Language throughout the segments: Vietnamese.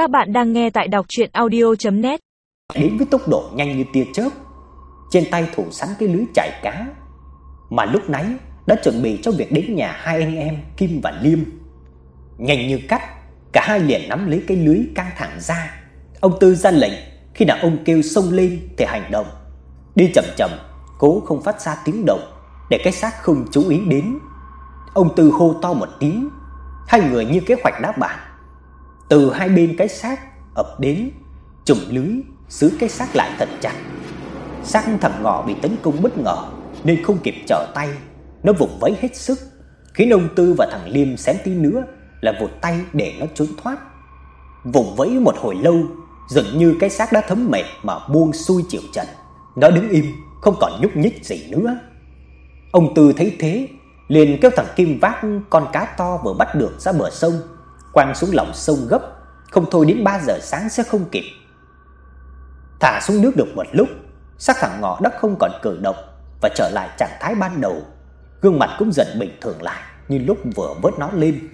Các bạn đang nghe tại đọc audio net Đến với tốc độ nhanh như tia chớp, trên tay thủ sẵn cái lưới chải cá, mà lúc nãy đã chuẩn bị cho việc đến nhà hai anh em Kim và Liêm. Nhanh như cắt, cả hai liền nắm lấy cái lưới căng thẳng ra. Ông Tư ra lệnh, khi nào ông kêu sông lên thì hành động. Đi chậm chậm, cố không phát ra tiếng động để cái xác không chú ý đến. Ông Tư hô to một tiếng, hai người như kế hoạch đã bàn. Từ hai bên cái xác ập đến, chùm lưới giữ cái xác lại thật chặt. Xác thằng ngọ bị tấn công bất ngờ nên không kịp trở tay, nó vùng vẫy hết sức, khiến ông Tư và thằng Liêm xém tí nữa là vụt tay để nó trốn thoát. Vùng vẫy một hồi lâu, dường như cái xác đã thấm mệt mà buông xuôi chịu trận. Nó đứng im, không còn nhúc nhích gì nữa. Ông Tư thấy thế, liền kêu thằng Kim vác con cá to vừa bắt được ra bờ sông, quăng xuống lòng sông gấp, không thôi đến 3 giờ sáng sẽ không kịp. Thả xuống nước được một lúc, xác thằng ngọ đất không còn cử động và trở lại trạng thái ban đầu, gương mặt cũng dần bình thường lại như lúc vừa vớt nó lên.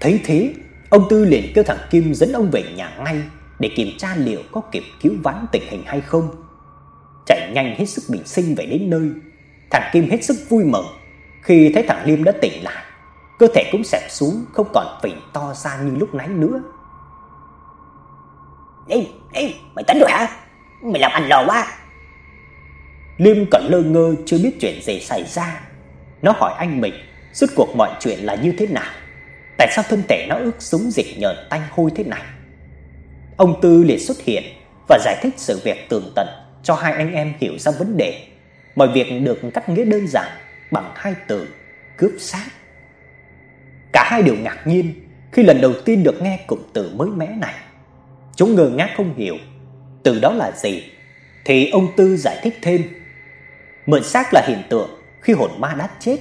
Thấy thế, ông Tư liền kêu thằng Kim dẫn ông về nhà ngay để kiểm tra liệu có kịp cứu vãn tình hình hay không. Chạy nhanh hết sức bình sinh về đến nơi, thằng Kim hết sức vui mừng khi thấy thằng Liêm đã tỉnh lại, cơ thể cũng sẹp xuống không còn phình to ra như lúc nãy nữa. "Ê, ê, mày tỉnh rồi hả? Mày làm anh lò quá. Liêm còn lơ ngơ chưa biết chuyện gì xảy ra. Nó hỏi anh mình, rốt cuộc mọi chuyện là như thế nào? Tại sao thân thể nó ướt sũng dịch nhợn tanh hôi thế này? Ông Tư liền xuất hiện và giải thích sự việc tường tận cho hai anh em hiểu ra vấn đề. Mọi việc được cắt nghĩa đơn giản bằng hai từ cướp xác. Cả hai đều ngạc nhiên khi lần đầu tiên được nghe cụm từ mới mẻ này. Chúng ngơ ngác không hiểu từ đó là gì, thì ông Tư giải thích thêm. Mượn xác là hiện tượng khi hồn ma đã chết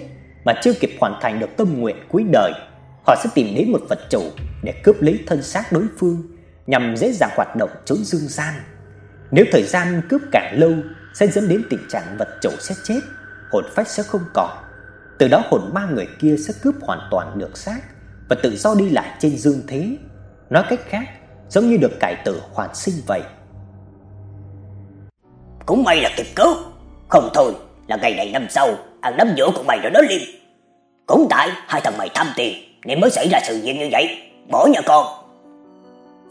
mà chưa kịp hoàn thành được tâm nguyện cuối đời, họ sẽ tìm đến một vật chủ để cướp lấy thân xác đối phương nhằm dễ dàng hoạt động trốn dương gian. Nếu thời gian cướp càng lâu sẽ dẫn đến tình trạng vật chủ sẽ chết, hồn phách sẽ không còn. Từ đó hồn ma người kia sẽ cướp hoàn toàn được xác và tự do đi lại trên dương thế. Nói cách khác, giống như được cải tử hoàn sinh vậy. Cũng may là kịp cứu, không thôi là ngày này năm sau ăn đám giỗ của mày rồi đó Liêm. Cũng tại hai thằng mày tham tiền nên mới xảy ra sự việc như vậy, bỏ nhà con.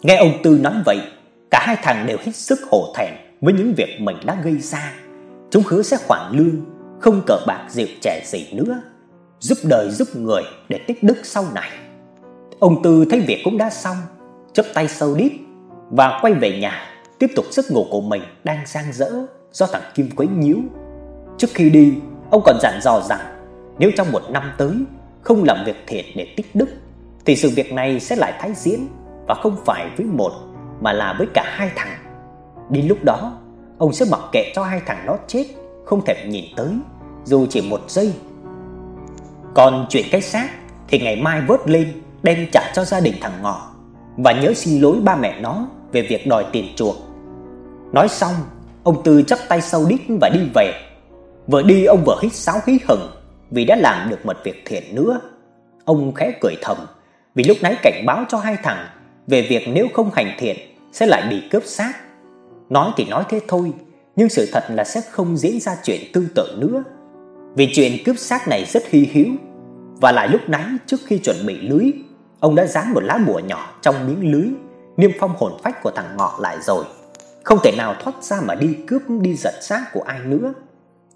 Nghe ông Tư nói vậy, cả hai thằng đều hết sức hổ thẹn với những việc mình đã gây ra. Chúng hứa sẽ khoản lương, không cờ bạc rượu chè gì nữa, giúp đời giúp người để tích đức sau này. Ông Tư thấy việc cũng đã xong, chắp tay sâu đít và quay về nhà, tiếp tục giấc ngủ của mình đang sang dở do thằng Kim quấy nhiễu. Trước khi đi, ông còn dặn dò rằng nếu trong một năm tới không làm việc thiện để tích đức thì sự việc này sẽ lại tái diễn và không phải với một mà là với cả hai thằng. Đến lúc đó, ông sẽ mặc kệ cho hai thằng nó chết, không thèm nhìn tới dù chỉ một giây. Còn chuyện cái xác thì ngày mai vớt lên đem trả cho gia đình thằng Ngọ và nhớ xin lỗi ba mẹ nó về việc đòi tiền chuộc. Nói xong, ông Tư chắp tay sau đít và đi về. Vừa đi ông vừa hít sáo khí hừng vì đã làm được một việc thiện nữa. Ông khẽ cười thầm vì lúc nãy cảnh báo cho hai thằng về việc nếu không hành thiện sẽ lại bị cướp xác. Nói thì nói thế thôi, nhưng sự thật là sẽ không diễn ra chuyện tương tự nữa. Vì chuyện cướp xác này rất hy hữu và lại lúc nãy trước khi chuẩn bị lưới, ông đã dán một lá bùa nhỏ trong miếng lưới, niêm phong hồn phách của thằng Ngọ lại rồi. Không thể nào thoát ra mà đi cướp đi giật xác của ai nữa.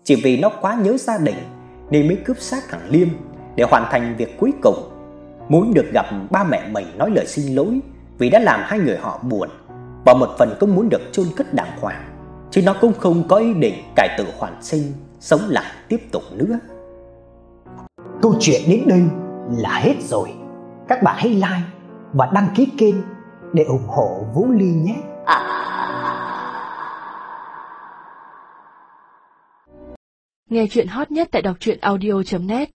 Chỉ vì nó quá nhớ gia đình nên mới cướp xác thằng Liêm để hoàn thành việc cuối cùng. Muốn được gặp ba mẹ mình nói lời xin lỗi vì đã làm hai người họ buồn và một phần cũng muốn được chôn cất đàng hoàng, chứ nó cũng không có ý định cải tử hoàn sinh, sống lại tiếp tục nữa. Câu chuyện đến đây là hết rồi. Các bạn hãy like và đăng ký kênh để ủng hộ Vũ Ly nhé. Nghe chuyện hot nhất tại đọc audio net